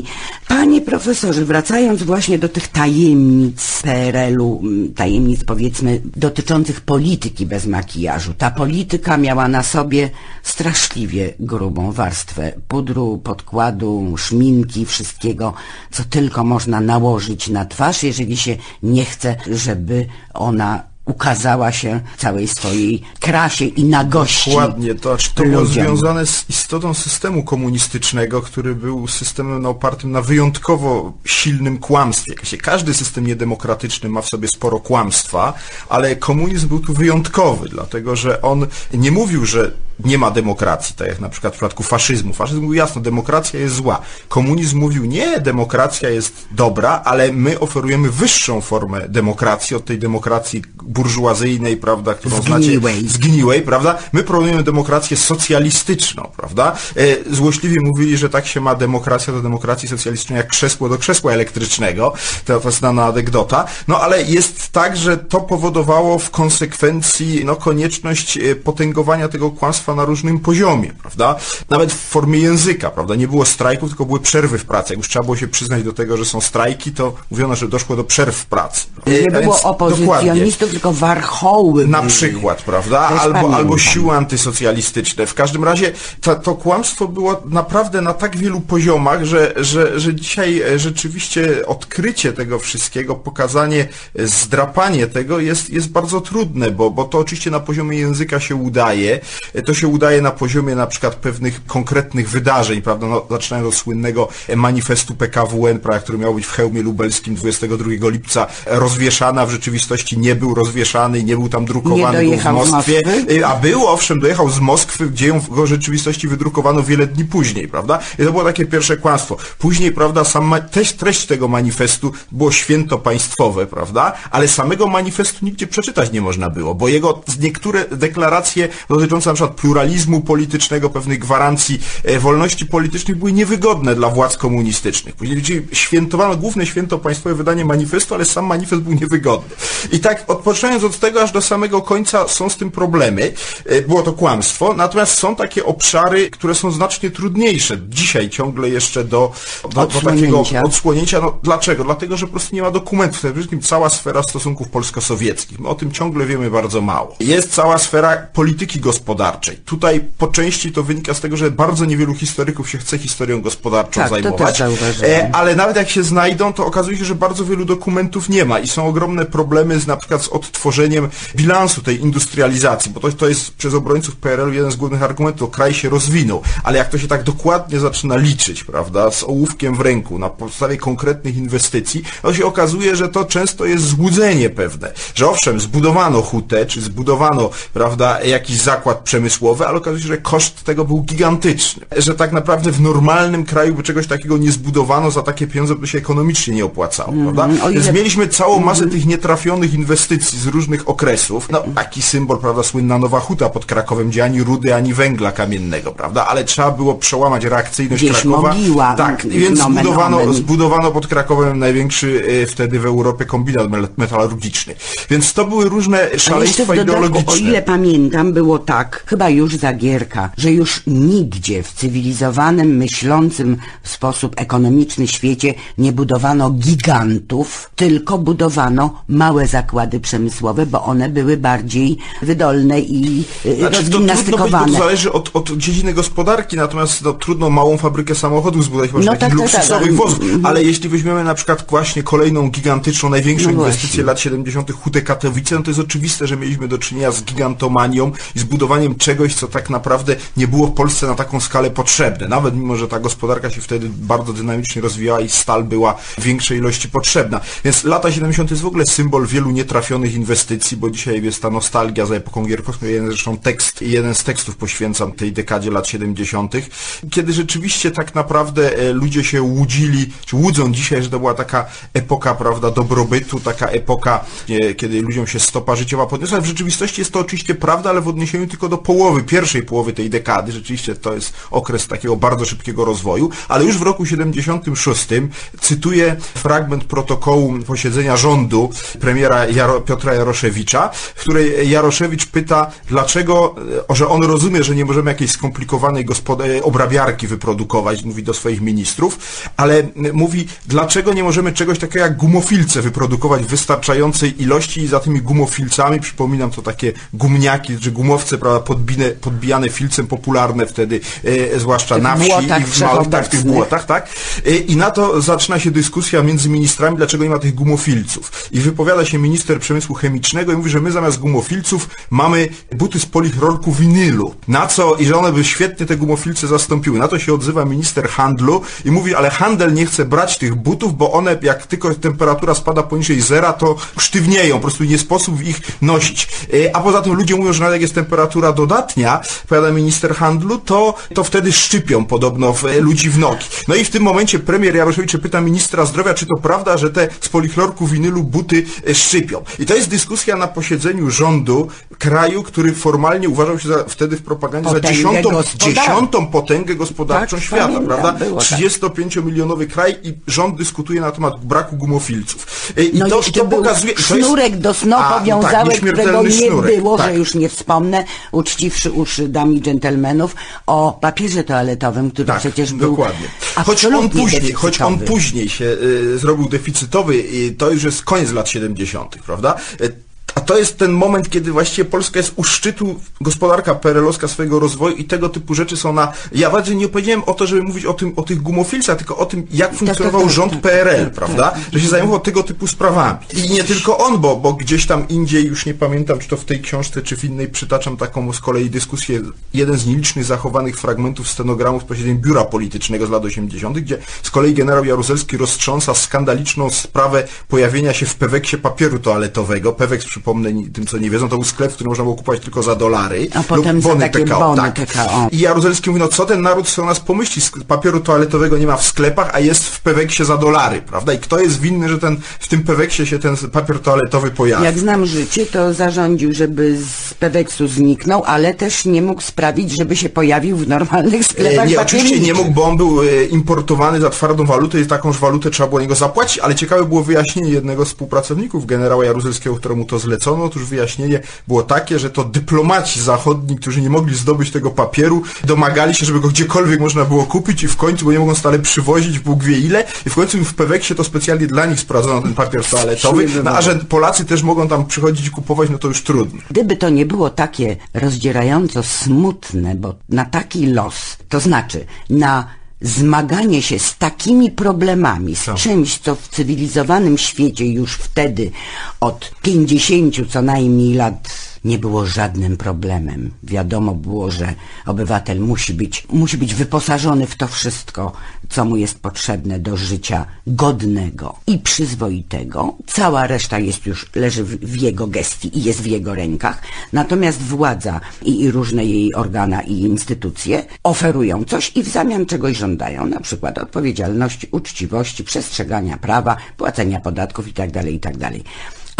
Panie profesorze, wracając właśnie do tych tajemnic PRL-u, tajemnic powiedzmy dotyczących polityki bez makijażu. Ta polityka miała na sobie straszliwie grubą warstwę pudru, podkładu, szminki, wszystkiego, co tylko można nałożyć na twarz, jeżeli się nie chce, żeby ona ukazała się w całej swojej krasie i nagości. Dokładnie, to, znaczy to było związane z istotą systemu komunistycznego, który był systemem no, opartym na wyjątkowo silnym kłamstwie. Każdy system niedemokratyczny ma w sobie sporo kłamstwa, ale komunizm był tu wyjątkowy, dlatego że on nie mówił, że nie ma demokracji, tak jak na przykład w przypadku faszyzmu. Faszyzm mówił jasno, demokracja jest zła. Komunizm mówił, nie, demokracja jest dobra, ale my oferujemy wyższą formę demokracji od tej demokracji burżuazyjnej, prawda, którą Zgniłej. znacie, zgniłej, prawda? My proponujemy demokrację socjalistyczną, prawda? E, złośliwie mówili, że tak się ma demokracja do demokracji socjalistycznej jak krzesło do krzesła elektrycznego. To, to znana anegdota. No ale jest tak, że to powodowało w konsekwencji no, konieczność e, potęgowania tego kłamstwa na różnym poziomie, prawda? Nawet w formie języka, prawda? Nie było strajków, tylko były przerwy w pracy. Jak już trzeba było się przyznać do tego, że są strajki, to mówiono, że doszło do przerw w pracy. E, Nie a było opozycjonistów, tylko warchoły. Na przykład, prawda? Albo, albo siły antysocjalistyczne. W każdym razie to, to kłamstwo było naprawdę na tak wielu poziomach, że, że, że dzisiaj e, rzeczywiście odkrycie tego wszystkiego, pokazanie, e, zdrapanie tego jest, jest bardzo trudne, bo, bo to oczywiście na poziomie języka się udaje. E, To się udaje na poziomie na przykład pewnych konkretnych wydarzeń, prawda? No, zaczynając od słynnego manifestu PKWN, prawda, który miał być w Chełmie Lubelskim 22 lipca e, rozwieszany, a w rzeczywistości nie był rozwieszany i nie był tam drukowany, był w Moskwie. Y, A był, owszem, dojechał z Moskwy, gdzie ją go w rzeczywistości wydrukowano wiele dni później, prawda? I to było takie pierwsze kłamstwo. Później, prawda, sam ma- treść, treść tego manifestu było święto państwowe, prawda? Ale samego manifestu nigdzie przeczytać nie można było, bo jego niektóre deklaracje dotyczące na przykład pluralizmu politycznego, pewnych gwarancji e, wolności politycznych były niewygodne dla władz komunistycznych. Później świętowano główne święto państwowe wydanie manifestu, ale sam manifest był niewygodny. I tak odpoczynając od tego aż do samego końca są z tym problemy. E, Było to kłamstwo, natomiast są takie obszary, które są znacznie trudniejsze. Dzisiaj ciągle jeszcze do, do, do takiego Odsłonięcia. No, dlaczego? Dlatego, że po prostu nie ma dokumentów. Przede wszystkim cała sfera stosunków polsko-sowieckich. My o tym ciągle wiemy bardzo mało. Jest cała sfera polityki gospodarczej. Tutaj po części to wynika z tego, że bardzo niewielu historyków się chce historią gospodarczą Tak, to zajmować. też zauważyłem. E, ale nawet jak się znajdą, to okazuje się, że bardzo wielu dokumentów nie ma i są ogromne problemy z na przykład z odtworzeniem bilansu tej industrializacji, bo to, to jest przez obrońców PRL-u jeden z głównych argumentów, kraj się rozwinął, ale jak to się tak dokładnie zaczyna liczyć, prawda, z ołówkiem w ręku, na podstawie konkretnych inwestycji, to się okazuje, że to często jest złudzenie pewne, że owszem, zbudowano hutę, czy zbudowano, prawda, jakiś zakład przemysłowy, ale okazuje się, że koszt tego był gigantyczny, że tak naprawdę w normalnym kraju by czegoś takiego nie zbudowano za takie pieniądze, by się ekonomicznie nie opłacało, prawda? o ile- Więc mieliśmy całą masę tych nietrafionych inwestycji z różnych okresów. No, taki symbol, prawda, słynna Nowa Huta pod Krakowem, gdzie ani rudy, ani węgla kamiennego, prawra? Ale trzeba było przełamać reakcyjność Gdzieś Krakowa. mogiła, tak, m, więc nomen zbudowano, omen. zbudowano pod Krakowem największy e, wtedy w Europie kombinat metalurgiczny. Więc to były różne szaleństwa dodatku, o ideologiczne. ile pamiętam, było tak, chyba już za Gierka, że już nigdzie w cywilizowanym, myślącym w sposób ekonomiczny świecie nie budowano gigantów, tylko budowano małe zakłady przemysłowe, bo one były bardziej wydolne i y, Znaczy, to trudno rozgimnastykowane. to zależy od, od dziedziny gospodarki, natomiast no, trudno małą fabrykę samochodów zbudować, może No takich tak, tak, tak, luksusowych ale- wozów, ale jeśli weźmiemy na przykład właśnie kolejną gigantyczną, największą No inwestycję właśnie. lat 70. Hutę Katowice, no to jest oczywiste, że mieliśmy do czynienia z gigantomanią i zbudowaniem czegoś, co tak naprawdę nie było w Polsce na taką skalę potrzebne. Nawet mimo, że ta gospodarka się wtedy bardzo dynamicznie rozwijała i stal była w większej ilości potrzebna. Więc lata 70. jest w ogóle symbol wielu nietrafionych inwestycji, bo dzisiaj jest ta nostalgia za epoką gierkowską. Jeden zresztą tekst, jeden z tekstów poświęcam tej dekadzie lat 70., kiedy rzeczywiście tak naprawdę e, ludzie się łudzili, czy łudzą dzisiaj, że to była taka epoka, prawda, dobrobytu, taka epoka, e, kiedy ludziom się stopa życiowa podniosła. W rzeczywistości jest to oczywiście prawda, ale w odniesieniu tylko do połowy, pierwszej połowy tej dekady. Rzeczywiście to jest okres takiego bardzo szybkiego rozwoju, ale już w roku 76 cytuję fragment protokołu posiedzenia rządu premiera Jaro, Piotra Jaroszewicza, w której Jaroszewicz pyta, dlaczego, e, że on rozumie, że nie możemy jakiejś skomplikowanej e, obrabiarki wyprodukować, mówi do swoich ministrów, ale mówi, dlaczego nie możemy czegoś takiego jak gumofilce wyprodukować w wystarczającej ilości i za tymi gumofilcami, przypominam to takie gumniaki, czy gumowce, prawda, podbine, podbijane filcem popularne wtedy, e, zwłaszcza na wsi i w małych, tak, w tych błotach, tak? E, I na to zaczyna się dyskusja między ministrami, dlaczego nie ma tych gumofilców. I wypowiada się minister przemysłu chemicznego i mówi, że my zamiast gumofilców mamy buty z polichrolku winylu. Na co, i że one by świetnie te gumofilce zastąpiły. Na to się odzywa minister handlu i mówi, ale handel nie chce brać tych butów, bo one, jak tylko temperatura spada poniżej zera, to sztywnieją, po prostu nie sposób ich nosić. E, A poza tym ludzie mówią, że nawet jak jest temperatura dodatnia, powiada minister handlu, to, to wtedy szczypią podobno w, e, ludzi w nogi. No i w tym momencie premier Jaroszewicz pyta ministra zdrowia, czy to prawda, że te z polichlorku winylu buty e, szczypią. I to jest dyskusja na posiedzeniu rządu kraju, który formalnie uważał się za, wtedy w propagandzie Potęgę za dziesiątą, dziesiątą potęgę gospodarczą Tak, świata, pamiętam, prawda? było tak. 35-milionowy kraj i rząd dyskutuje na temat braku gumofilców. I No to, i to pokazuje... to jest- sznurek do snu no tak, powiązałek, którego nieśmiertelny nie sznurek, było, tak. że już nie wspomnę, uczciwszy uszy dam i dżentelmenów, o papierze toaletowym, który Tak, przecież był dokładnie. Choć on później, choć on później się y, zrobił deficytowy, y, to już jest koniec lat 70., prawda? Y, a to jest ten moment, kiedy właściwie Polska jest u szczytu, gospodarka perelowska swojego rozwoju i tego typu rzeczy są na... Ja bardziej nie powiedziałem o to, żeby mówić o tym, o tych gumofilcach, tylko o tym, jak funkcjonował tak, rząd tak, PRL, tak, prawda? Że się zajmował tego typu sprawami. I nie tylko on, bo, bo gdzieś tam indziej, już nie pamiętam, czy to w tej książce, czy w innej, przytaczam taką z kolei dyskusję, jeden z nielicznych zachowanych fragmentów stenogramów z posiedzeń biura politycznego z lat 80., gdzie z kolei generał Jaruzelski roztrząsa skandaliczną sprawę pojawienia się w Peweksie papieru toaletowego. Peweks, przypomnę tym, co nie wiedzą, to był sklep, w którym można było kupować tylko za dolary. A potem za takie bony PKO. I Jaruzelski mówi, no co ten naród chce o nas pomyśli, papieru toaletowego nie ma w sklepach, a jest w Peweksie za dolary, prawda? I kto jest winny, że ten, w tym Peweksie się ten papier toaletowy pojawi? Jak znam życie, to zarządził, żeby z Peweksu zniknął, ale też nie mógł sprawić, żeby się pojawił w normalnych sklepach E, Nie, oczywiście nie mógł, bo on był e, importowany za twardą walutę i takąż walutę trzeba było niego zapłacić, ale ciekawe było wyjaśnienie jednego z współpracowników generała Jaruzelskiego, któremu to zlecono. Otóż wyjaśnienie było takie, że to dyplomaci zachodni, którzy nie mogli zdobyć tego papieru, domagali się, żeby go gdziekolwiek można było kupić i w końcu, bo nie mogą stale przywozić Bóg wie ile, i w końcu w Peweksie to specjalnie dla nich sprawdzono ten papier toaletowy, no, a że Polacy też mogą tam przychodzić i kupować, no to już trudno. Gdyby to nie było takie rozdzierająco smutne, bo na taki los, to znaczy na zmaganie się z takimi problemami, z czymś, co w cywilizowanym świecie już wtedy od 50 co najmniej lat nie było żadnym problemem. Wiadomo było, że obywatel musi być, musi być wyposażony w to wszystko, co mu jest potrzebne do życia godnego i przyzwoitego. Cała reszta jest już, leży w, jego gestii i jest w jego rękach. Natomiast władza i, i różne jej organa i instytucje oferują coś i w zamian czegoś żądają. Na przykład odpowiedzialności, uczciwości, przestrzegania prawa, płacenia podatków itd., itd.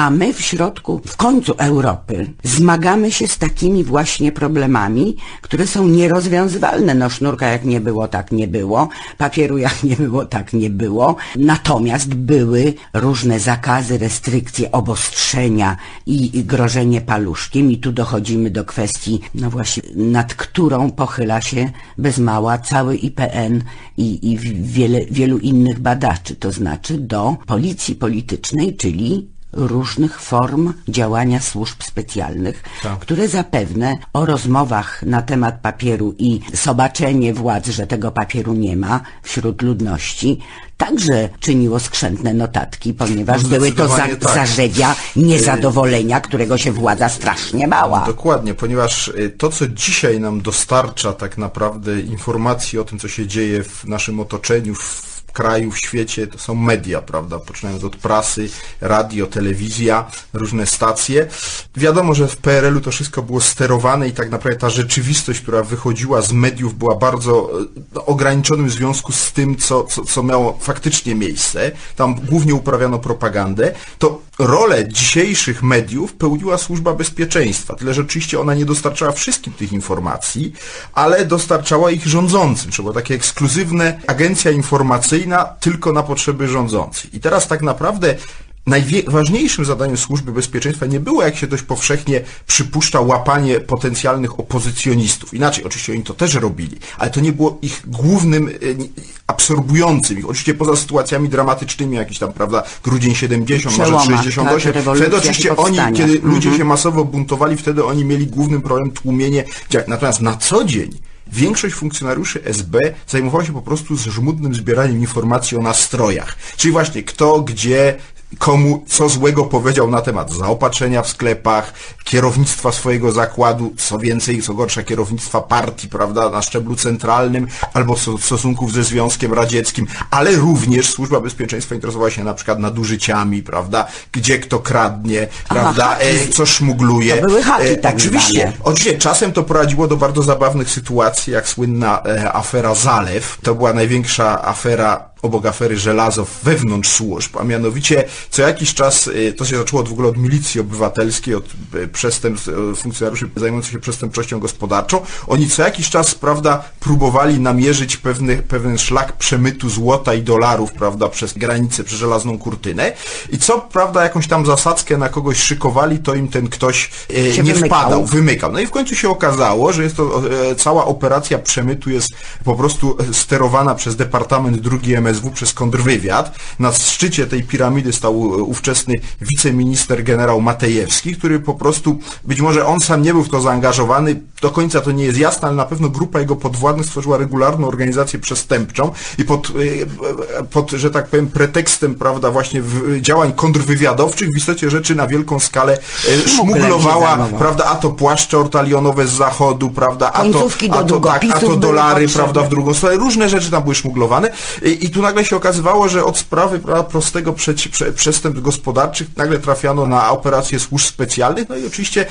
A my w środku, w końcu Europy, zmagamy się z takimi właśnie problemami, które są nierozwiązywalne. No sznurka jak nie było, tak nie było. Papieru jak nie było, tak nie było. Natomiast były różne zakazy, restrykcje, obostrzenia i, i grożenie paluszkiem. I tu dochodzimy do kwestii, no właśnie, nad którą pochyla się bez mała cały IPN i, i wiele, wielu innych badaczy. To znaczy do policji politycznej, czyli różnych form działania służb specjalnych, Tak. które zapewne o rozmowach na temat papieru i zobaczenie władz, że tego papieru nie ma wśród ludności, także czyniło skrzętne notatki, ponieważ No, były to za, tak. zarzewia niezadowolenia, którego się władza strasznie bała. Dokładnie, ponieważ y, to, co dzisiaj nam dostarcza tak naprawdę informacji o tym, co się dzieje w naszym otoczeniu, w kraju, w świecie, to są media, prawda, poczynając od prasy, radio, telewizja, różne stacje. Wiadomo, że w PRL-u to wszystko było sterowane i tak naprawdę ta rzeczywistość, która wychodziła z mediów była bardzo e, ograniczonym w związku z tym, co, co, co miało faktycznie miejsce. Tam głównie uprawiano propagandę. To rolę dzisiejszych mediów pełniła służba bezpieczeństwa. Tyle, że oczywiście ona nie dostarczała wszystkim tych informacji, ale dostarczała ich rządzącym. To była takie ekskluzywne agencja informacyjna tylko na potrzeby rządzących. I teraz tak naprawdę Najważniejszym zadaniem służby bezpieczeństwa nie było, jak się dość powszechnie przypuszcza, łapanie potencjalnych opozycjonistów. Inaczej, oczywiście oni to też robili, ale to nie było ich głównym, e, absorbującym ich. Oczywiście poza sytuacjami dramatycznymi, jakiś tam, prawda, grudzień 70, może Przełomach, 68. tak, wtedy oczywiście oni, kiedy ludzie Mhm. się masowo buntowali, wtedy oni mieli głównym problem tłumienie działań. Natomiast na co dzień Większość funkcjonariuszy SB zajmowała się po prostu z żmudnym zbieraniem informacji o nastrojach. Czyli właśnie kto, gdzie, komu co złego powiedział na temat zaopatrzenia w sklepach, kierownictwa swojego zakładu, co więcej, co gorsza, kierownictwa partii, prawda, na szczeblu centralnym, albo stosunków ze Związkiem Radzieckim, ale również Służba Bezpieczeństwa interesowała się na przykład nadużyciami, prawda, gdzie kto kradnie, prawda, e, co szmugluje. To były haki tak Oczywiście, zwane. Oczywiście, czasem to prowadziło do bardzo zabawnych sytuacji, jak słynna e, afera Zalew. To była największa afera obok afery żelazo wewnątrz służb, a mianowicie co jakiś czas, e, to się zaczęło w ogóle od milicji obywatelskiej, od e, przestępstw, e, funkcjonariuszy zajmujących się przestępczością gospodarczą. Oni co jakiś czas, prawda, próbowali namierzyć pewny, pewien szlak przemytu złota i dolarów, prawda, przez granicę, przez żelazną kurtynę. I co, prawda, jakąś tam zasadzkę na kogoś szykowali, to im ten ktoś e, nie wpadał, wymykał. No i w końcu się okazało, że jest to e, cała operacja przemytu jest po prostu e, sterowana przez Departament II MSW, przez kontrwywiad. Na szczycie tej piramidy stał e, ówczesny wiceminister generał Matejewski, który po prostu, być może on sam nie był w to zaangażowany, do końca to nie jest jasne, ale na pewno grupa jego podwładnych stworzyła regularną organizację przestępczą i pod, e, e, pod że tak powiem, pretekstem, prawda, właśnie w, działań kontrwywiadowczych w istocie rzeczy na wielką skalę szmuglowała, prawda, a to płaszcze ortalionowe z zachodu, prawda, a to, a to, tak, a to dolary, prawda, w drugą stronę. Różne rzeczy tam były szmuglowane i, i tu nagle się okazywało, że od sprawy prostego przestępstw gospodarczych nagle trafiano na operacje służb specjalnych, no i oczywiście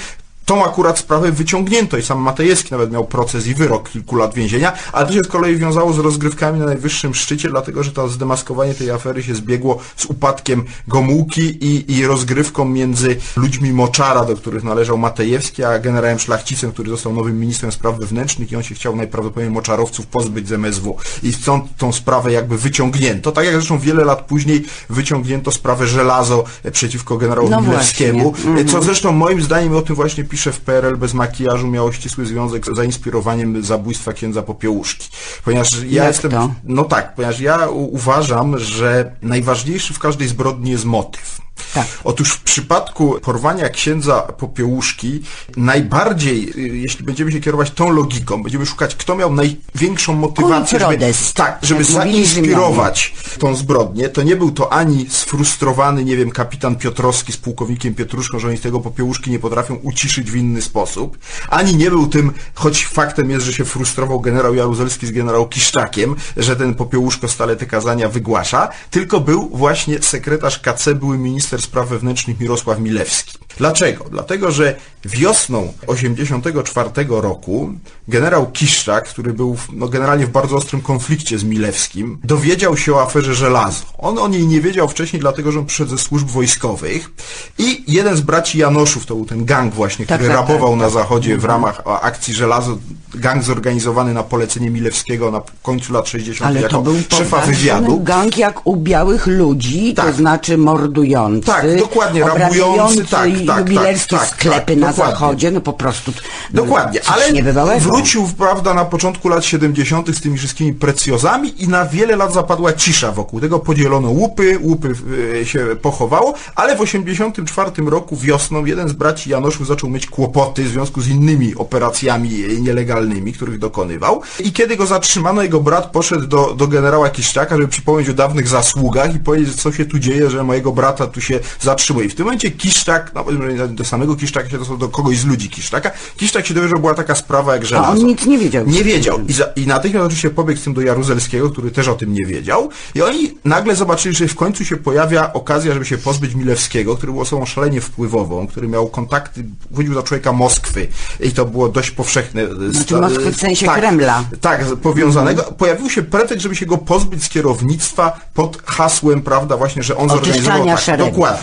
Tą akurat sprawę wyciągnięto i sam Matejewski nawet miał proces i wyrok kilku lat więzienia, ale to się z kolei wiązało z rozgrywkami na najwyższym szczycie, dlatego że to zdemaskowanie tej afery się zbiegło z upadkiem Gomułki i, i rozgrywką między ludźmi Moczara, do których należał Matejewski, a generałem Szlachcicem, który został nowym ministrem spraw wewnętrznych i on się chciał najprawdopodobniej Moczarowców pozbyć z MSW. I stąd tą sprawę jakby wyciągnięto. Tak jak zresztą wiele lat później wyciągnięto sprawę żelazo przeciwko generałowi No Milewskiemu, właśnie. Mhm. co zresztą moim zdaniem o tym właśnie pisze w PRL bez makijażu miało ścisły związek z zainspirowaniem zabójstwa księdza Popiełuszki. Ponieważ ja Jak jestem... to? No tak, ponieważ ja uważam, że najważniejszy w każdej zbrodni jest motyw. Tak. Otóż w przypadku porwania księdza Popiełuszki najbardziej, y, jeśli będziemy się kierować tą logiką, będziemy szukać, kto miał największą motywację, żeby, tak, żeby zainspirować tą zbrodnię, to nie był to ani sfrustrowany, nie wiem, kapitan Piotrowski z pułkownikiem Pietruszką, że oni z tego Popiełuszki nie potrafią uciszyć w inny sposób, ani nie był tym, choć faktem jest, że się frustrował generał Jaruzelski z generał Kiszczakiem, że ten Popiełuszko stale te kazania wygłasza, tylko był właśnie sekretarz KC, były minister spraw wewnętrznych Mirosław Milewski. Dlaczego? Dlatego, że wiosną 84 roku generał Kiszczak, który był no, generalnie w bardzo ostrym konflikcie z Milewskim, dowiedział się o aferze Żelazo. On o niej nie wiedział wcześniej, dlatego że on przyszedł ze służb wojskowych i jeden z braci Janoszów, to był ten gang właśnie, Tak, który tak, rabował tak, na tak. zachodzie w ramach a, akcji Żelazo, gang zorganizowany na polecenie Milewskiego na końcu lat 60. Ale jako to był szefa wywiadu. gang jak u białych ludzi, to Tak. znaczy mordujący, Tak, dokładnie, rabujący, obrabiający tak, tak, jubilerskie tak, tak, sklepy tak, na dokładnie. zachodzie, no po prostu Dokładnie, ale wrócił, prawda, na początku lat 70. z tymi wszystkimi precjozami i na wiele lat zapadła cisza wokół tego. Podzielono łupy, łupy e, się pochowało, ale w 84 roku wiosną jeden z braci Janoszów zaczął mieć kłopoty w związku z innymi operacjami nielegalnymi, których dokonywał. I kiedy go zatrzymano, jego brat poszedł do, do generała Kiszczaka, żeby przypomnieć o dawnych zasługach i powiedzieć, co się tu dzieje, że mojego brata tu się zatrzymuje. I w tym momencie Kiszczak, no do samego Kiszczaka się dostał, do kogoś z ludzi Kiszczaka. Kiszczak się dowiedział, że była taka sprawa jak żelazo. A on nic nie wiedział. Nie wiedział. I, za, I natychmiast oczywiście pobiegł z tym do Jaruzelskiego, który też o tym nie wiedział. I oni nagle zobaczyli, że w końcu się pojawia okazja, żeby się pozbyć Milewskiego, który był osobą szalenie wpływową, który miał kontakty, chodził za człowieka Moskwy i to było dość powszechne. Znaczy Sta- Moskwy w sensie tak, Kremla. Tak, powiązanego. Pojawił się pretekst, żeby się go pozbyć z kierownictwa pod hasłem, prawda, właśnie, że on zorganizował tak, szeregów. dokładnie.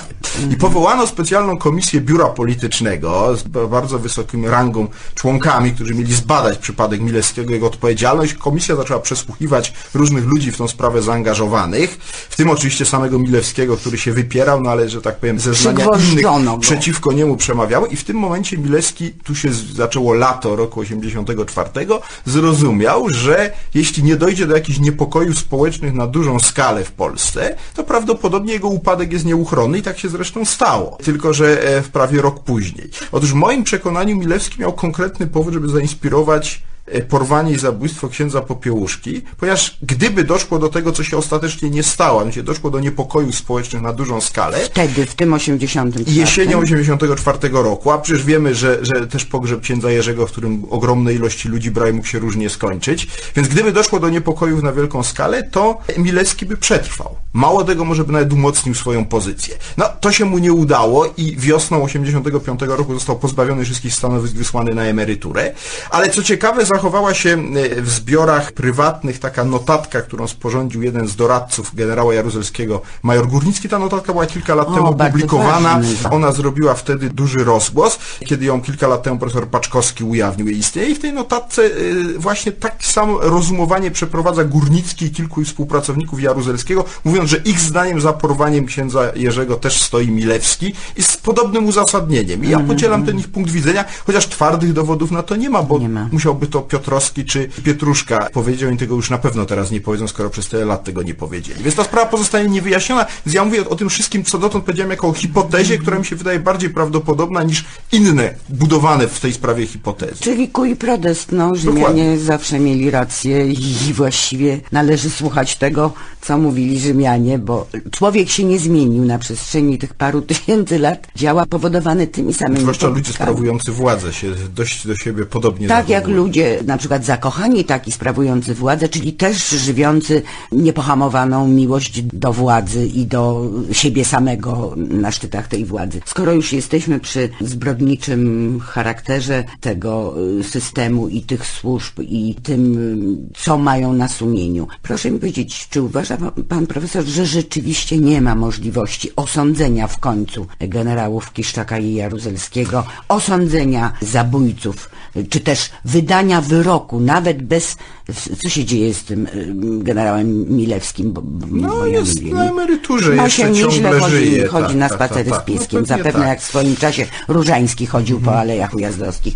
I powołano specjalną komisję biura politycznego z bardzo wysokim rangą członkami, którzy mieli zbadać przypadek Milewskiego, jego odpowiedzialność. Komisja zaczęła przesłuchiwać różnych ludzi w tą sprawę zaangażowanych, w tym oczywiście samego Milewskiego, który się wypierał, no ale, że tak powiem, zeznania innych go. przeciwko niemu przemawiały i w tym momencie Milewski, tu się zaczęło lato roku 84, zrozumiał, że jeśli nie dojdzie do jakichś niepokojów społecznych na dużą skalę w Polsce, to prawdopodobnie jego upadek jest nieuchronny i tak się zresztą stało. Tylko, że w prawie rok później. Otóż w moim przekonaniu Milewski miał konkretny powód, żeby zainspirować e, porwanie i zabójstwo księdza Popiełuszki, ponieważ gdyby doszło do tego, co się ostatecznie nie stało, mianowicie doszło do niepokojów społecznych na dużą skalę, Wtedy, w tym 84. i jesienią 84 roku, a przecież wiemy, że, że też pogrzeb księdza Jerzego, w którym ogromne ilości ludzi brali, mógł się różnie skończyć. Więc gdyby doszło do niepokojów na wielką skalę, to Milewski by przetrwał. Mało tego, może by nawet umocnił swoją pozycję. No, to się mu nie udało i wiosną 85 roku został pozbawiony wszystkich stanowisk, wysłany na emeryturę. Ale co ciekawe, zachowała się e, w zbiorach prywatnych taka notatka, którą sporządził jeden z doradców generała Jaruzelskiego, major Górnicki. Ta notatka była kilka lat O, temu ważny. Ona zrobiła wtedy duży rozgłos, kiedy ją kilka lat temu profesor Paczkowski ujawnił jej istnienie i w tej notatce y, właśnie tak samo rozumowanie przeprowadza Górnicki i kilku współpracowników Jaruzelskiego, mówiąc, że ich zdaniem za porwaniem księdza Jerzego też stoi Milewski i z podobnym uzasadnieniem. I ja podzielam ten ich punkt widzenia, chociaż twardych dowodów na to nie ma, bo Nie ma. musiałby to Piotrowski czy Pietruszka powiedział i tego już na pewno teraz nie powiedzą, skoro przez tyle lat tego nie powiedzieli. Więc ta sprawa pozostaje niewyjaśniona, więc ja mówię o, tym wszystkim, co dotąd powiedziałem jako o hipotezie, która mi się wydaje bardziej prawdopodobna niż inne budowane w tej sprawie hipotezy. Czyli kuj prodest, no, Rzymianie zawsze mieli rację i właściwie należy słuchać tego, co mówili Rzymianie, bo człowiek się nie zmienił na przestrzeni tych paru tysięcy lat, działa powodowany tymi samymi Zwłaszcza ludzie sprawujący władzę się dość do siebie podobnie Tak jak zachowują. ludzie, na przykład zakochani taki sprawujący władzę, czyli też żywiący niepohamowaną miłość do władzy i do siebie samego na szczytach tej władzy. Skoro już jesteśmy przy zbrodniczym charakterze tego y, systemu i tych służb i tym, y, co mają na sumieniu, proszę mi powiedzieć, czy uważa pa- pan profesor, że rzeczywiście nie ma możliwości osądzenia w końcu generałów Kiszczaka i Jaruzelskiego, osądzenia zabójców, czy też wydania wyroku, nawet bez... Co się dzieje z tym y, generałem Milewskim? Bo, No bo ja jest na emeryturze, Ma jeszcze się nieźle chodzi, żyje. chodzi tak, na tak, tak, spacery tak. z pieskiem. No Zapewne tak. jak w swoim czasie Różański chodził po alejach ujazdowskich.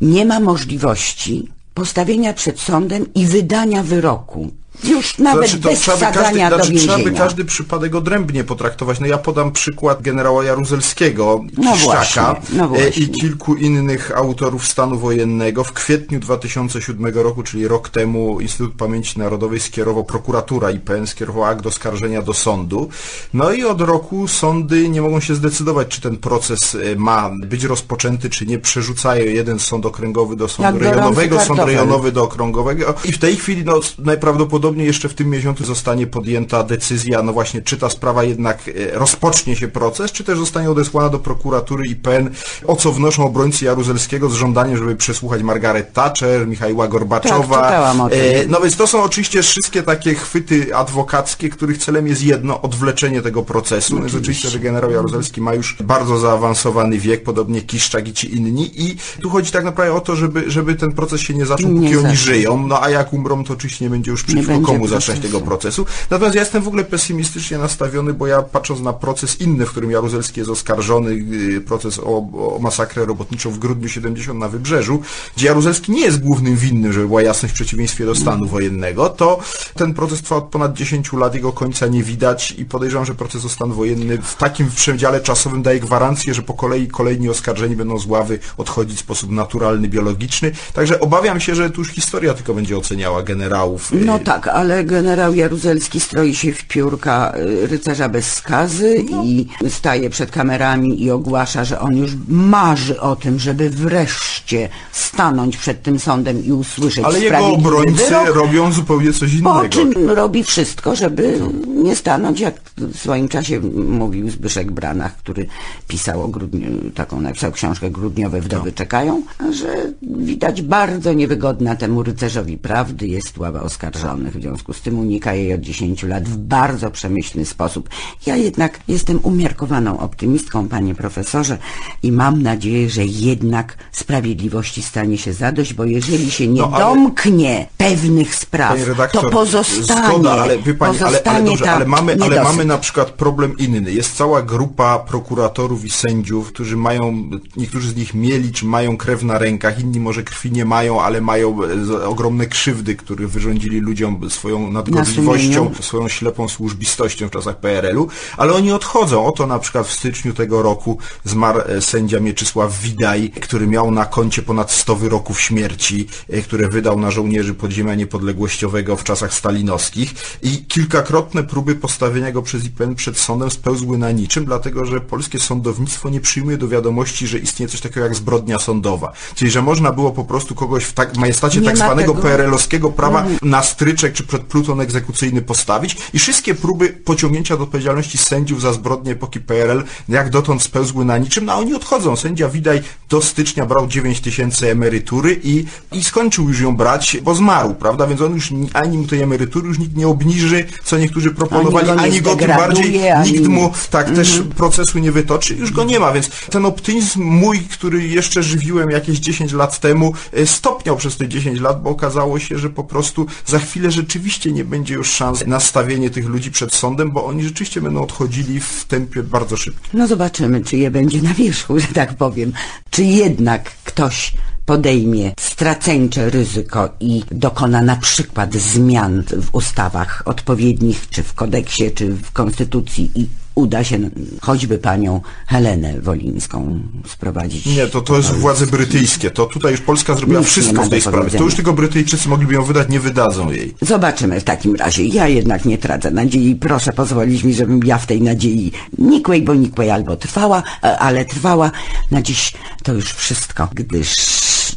Nie ma możliwości postawienia przed sądem i wydania wyroku. Już nawet Znaczy, to bez trzeba by każdy, wsadzania do znaczy, trzeba by każdy przypadek odrębnie potraktować. No ja podam przykład generała Jaruzelskiego, No Kiszczaka no e, i kilku innych autorów stanu wojennego. W kwietniu 2007 roku, czyli rok temu, Instytut Pamięci Narodowej skierował, prokuratura IPN skierował akt oskarżenia do sądu. No i od roku sądy nie mogą się zdecydować, czy ten proces e, ma być rozpoczęty, czy nie. Przerzucają jeden sąd okręgowy do sądu Jak rejonowego, sąd rejonowy do okrągowego i w tej chwili no, najprawdopodobniej jeszcze w tym miesiącu zostanie podjęta decyzja, no właśnie, czy ta sprawa jednak e, rozpocznie się proces, czy też zostanie odesłana do prokuratury IPN, o co wnoszą obrońcy Jaruzelskiego z żądaniem, żeby przesłuchać Margaret Thatcher, Michaiła Gorbaczowa. Tak. E, No więc to są oczywiście wszystkie takie chwyty adwokackie, których celem jest jedno, odwleczenie tego procesu. No jest oczywiście, że generał Jaruzelski ma już bardzo zaawansowany wiek, podobnie Kiszczak i ci inni i tu chodzi tak naprawdę o to, żeby, żeby ten proces się nie zaczął, Nie póki oni zaczął. żyją, no a jak umrą, to oczywiście nie będzie już przeciwko komu procesu. zacząć tego procesu. Natomiast ja jestem w ogóle pesymistycznie nastawiony, bo ja patrząc na proces inny, w którym Jaruzelski jest oskarżony, yy, proces o, o masakrę robotniczą w grudniu 70 na Wybrzeżu, gdzie Jaruzelski nie jest głównym winnym, żeby była jasność w przeciwieństwie do stanu wojennego, to ten proces trwa od ponad 10 lat, jego końca nie widać i podejrzewam, że proces o stan wojenny w takim przedziale czasowym daje gwarancję, że po kolei kolejni oskarżeni będą z ławy odchodzić w sposób naturalny, biologiczny. Także obawiam się, że tu już historia tylko będzie oceniała generałów. yy, No tak, Tak, ale generał Jaruzelski stroi się w piórka y, rycerza bez skazy No. i staje przed kamerami i ogłasza, że on już marzy o tym, żeby wreszcie stanąć przed tym sądem i usłyszeć Ale jego obrońcy wyrok. robią zupełnie coś Po innego. czym robi wszystko, żeby nie stanąć, jak w swoim czasie mówił Zbyszek Branach, który pisał o grudniu, taką napisał książkę Grudniowe wdowy No. czekają, że widać bardzo niewygodna temu rycerzowi prawdy jest ława oskarżonych. W związku z tym unika jej od 10 lat w bardzo przemyślny sposób. Ja jednak jestem umiarkowaną optymistką, panie profesorze, i mam nadzieję, że jednak sprawiedliwości stanie się zadość, bo jeżeli się nie No, ale- domknie pewnych spraw, to pozostanie, zgoda, ale wie pani, ale, ale pozostanie dobrze, ta ale mamy, ale mamy na przykład problem inny. Jest cała grupa prokuratorów i sędziów, którzy mają, niektórzy z nich mieli czy mają krew na rękach, inni może krwi nie mają, ale mają e, ogromne krzywdy, które wyrządzili ludziom swoją nadgorliwością, sumieniu. swoją ślepą służbistością w czasach PRL-u, ale oni odchodzą. Oto na przykład w styczniu tego roku zmarł e, sędzia Mieczysław Widaj, który miał na koncie ponad 100 wyroków śmierci, e, które wydał na żołnierzy podziemia niepodległościowego w czasach stalinowskich i kilkakrotne próby postawienia go przez IPN przed sądem spełzły na niczym, dlatego że polskie sądownictwo nie przyjmuje do wiadomości, że istnieje coś takiego jak zbrodnia sądowa. Czyli, że można było po prostu kogoś w tak, majestacie Nie tak zwanego. PRL-owskiego prawa na stryczek czy przed pluton egzekucyjny postawić i wszystkie próby pociągnięcia do odpowiedzialności sędziów za zbrodnie epoki PRL jak dotąd spełzły na niczym, no a oni odchodzą. Sędzia Widaj do stycznia brał 9 tysięcy emerytury i, i skończył już ją brać, bo zmarł, prawda? Więc on już ni- ani mu tej emerytury już nikt nie obniży, co niektórzy proponowali, Ani go ani go tym bardziej ani- nikt mu tak też procesu nie wytoczy, już go nie ma, więc ten optymizm mój, który jeszcze żywiłem jakieś 10 lat temu, e, stopniał przez te 10 lat, bo okazało się, że po prostu za chwilę rzeczywiście nie będzie już szans na stawienie tych ludzi przed sądem, bo oni rzeczywiście będą odchodzili w tempie bardzo szybkim. No zobaczymy, czy je będzie na wierzchu, że tak powiem. Czy jednak ktoś podejmie straceńcze ryzyko i dokona na przykład zmian w ustawach odpowiednich, czy w kodeksie, czy w konstytucji i uda się choćby panią Helenę Wolińską sprowadzić. Nie, to, to jest władze brytyjskie. To tutaj już Polska zrobiła Nic wszystko w tej sprawie. To już tylko Brytyjczycy mogliby ją wydać, nie wydadzą jej. Zobaczymy w takim razie. Ja jednak nie tracę nadziei. Proszę pozwolić mi, żebym ja w tej nadziei nikłej, bo nikłej albo trwała, e, ale trwała. Na dziś to już wszystko, gdyż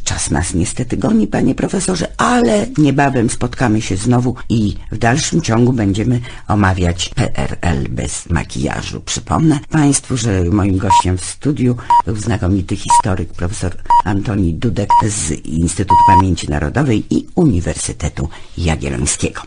czas nas niestety goni, panie profesorze, ale niebawem spotkamy się znowu i w dalszym ciągu będziemy omawiać PRL bez makijażu. Przypomnę państwu, że moim gościem w studiu był znakomity historyk profesor Antoni Dudek z Instytutu Pamięci Narodowej i Uniwersytetu Jagiellońskiego.